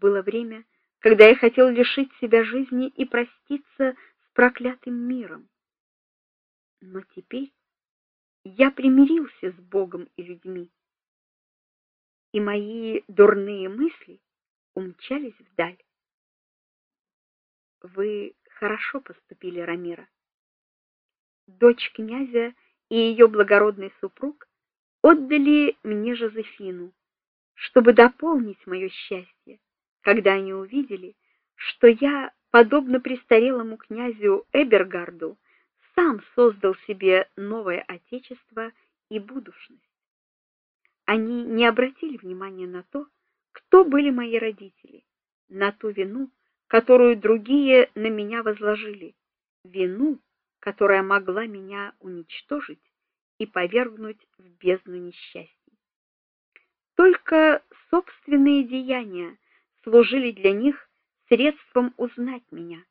Было время, когда я хотел лишить себя жизни и проститься с проклятым миром. Но теперь я примирился с Богом и людьми, и мои дурные мысли умчались вдаль. Вы хорошо поступили, Рамира. Дочь князя и ее благородный супруг отдали мне Жозефину, чтобы дополнить мое счастье, когда они увидели, что я, подобно престарелому князю Эбергарду, сам создал себе новое отечество и будущность. Они не обратили внимания на то, кто были мои родители, на ту вину, которую другие на меня возложили, вину, которая могла меня уничтожить и повергнуть в бездну несчастья. Только собственные деяния служили для них средством узнать меня.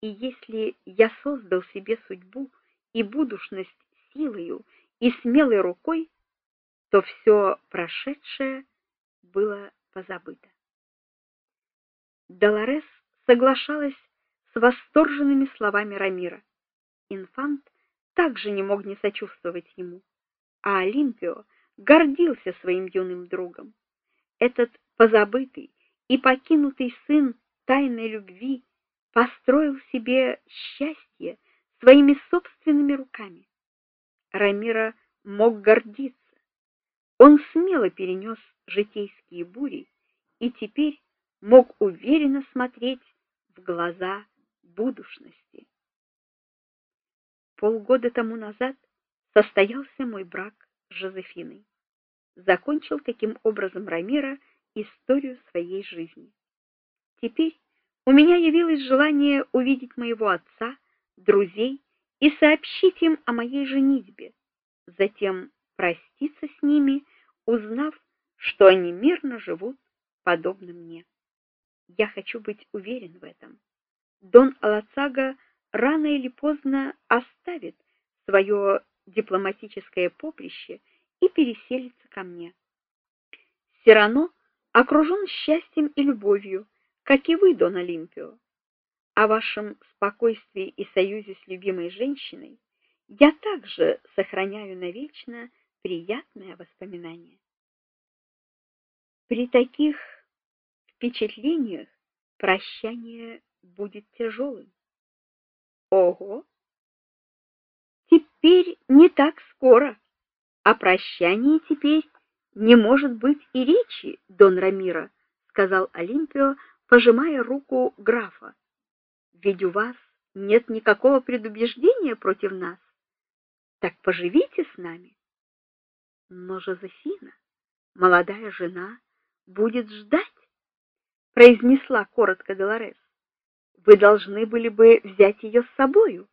И если я создал себе судьбу и будущность силою и смелой рукой, то все прошедшее было позабыто. Долорес соглашалась с восторженными словами Рамира. Инфант также не мог не сочувствовать ему, а Олимпио гордился своим юным другом. Этот позабытый и покинутый сын тайной любви построил себе счастье своими собственными руками. Рамира мог гордиться. Он смело перенес житейские бури и теперь мог уверенно смотреть в глаза будущности. Полгода тому назад состоялся мой брак с Жозефиной. Закончил таким образом Рамира историю своей жизни. Теперь у меня явилось желание увидеть моего отца, друзей и сообщить им о моей женитьбе, затем проститься с ними, узнав, что они мирно живут подобно мне. Я хочу быть уверен в этом. Дон Алацага рано или поздно оставит свое дипломатическое поприще и переселится ко мне. Сирано окружен счастьем и любовью, как и вы, Дон Олимпио. О вашем спокойствии и союзе с любимой женщиной я также сохраняю навечно приятное воспоминание. При таких впечатлениях прощание будет тяжелым. Ого. Теперь не так скоро. О прощании теперь не может быть и речи, Дон Рамира, сказал Олимпио, пожимая руку графа. Ведь у вас нет никакого предубеждения против нас. Так поживите с нами. Но Жозефина, молодая жена, будет ждать, произнесла коротко Долорес. Вы должны были бы взять ее с собою,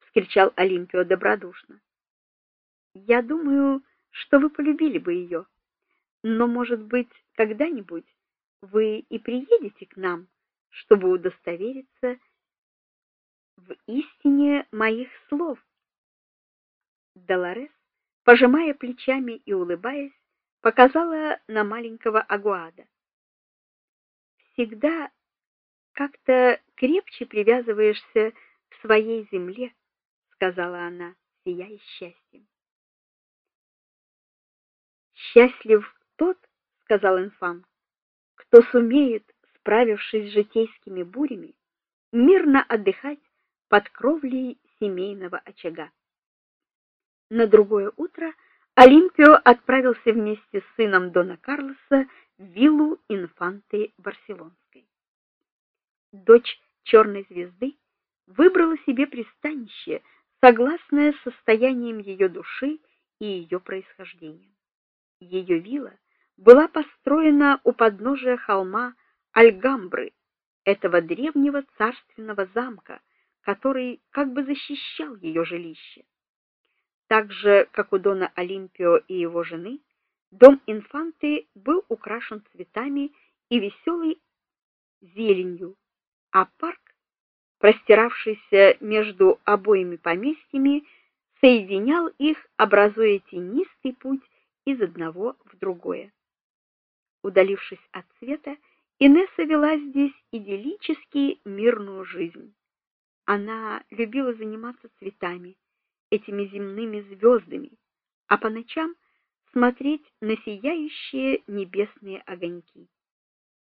вскричал Олимпио добродушно. Я думаю, что вы полюбили бы ее. Но, может быть, когда-нибудь вы и приедете к нам, чтобы удостовериться в истине моих слов. Долорес, пожимая плечами и улыбаясь, показала на маленького Агуада. Всегда как-то крепче привязываешься к своей земле, сказала она, сияя счастьем. Счастлив тот, сказал инфант, кто сумеет, справившись с житейскими бурями, мирно отдыхать под кровлей семейного очага. На другое утро Олимпио отправился вместе с сыном дона Карлоса в виллу инфанты Барселонской. Дочь черной звезды выбрала себе пристанище, согласное с состоянием ее души и ее происхождением. Ее вилла была построена у подножия холма Альгамбры, этого древнего царственного замка, который как бы защищал ее жилище. Так же, как у дона Олимпио и его жены, дом инфанты был украшен цветами и веселой зеленью, а парк, простиравшийся между обоими поместьями, соединял их, образуя тенистый путь из одного в другое. Удалившись от света Инесса вела здесь идиллически мирную жизнь. Она любила заниматься цветами, этими земными звездами, а по ночам смотреть на сияющие небесные огоньки.